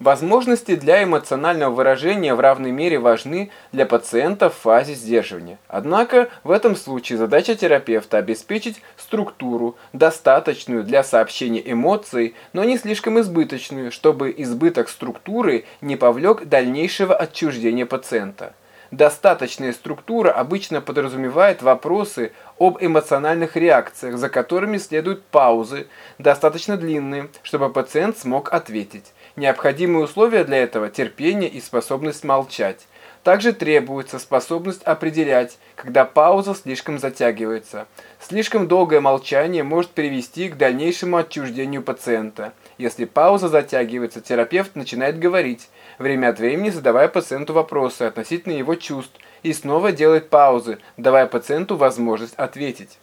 Возможности для эмоционального выражения в равной мере важны для пациента в фазе сдерживания. Однако в этом случае задача терапевта обеспечить структуру, достаточную для сообщения эмоций, но не слишком избыточную, чтобы избыток структуры не повлек дальнейшего отчуждения пациента. Достаточная структура обычно подразумевает вопросы об эмоциональных реакциях, за которыми следуют паузы, достаточно длинные, чтобы пациент смог ответить. Необходимые условия для этого – терпение и способность молчать. Также требуется способность определять, когда пауза слишком затягивается. Слишком долгое молчание может привести к дальнейшему отчуждению пациента. Если пауза затягивается, терапевт начинает говорить, время от времени задавая пациенту вопросы относительно его чувств, и снова делает паузы, давая пациенту возможность ответить.